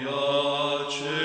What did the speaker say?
Maria,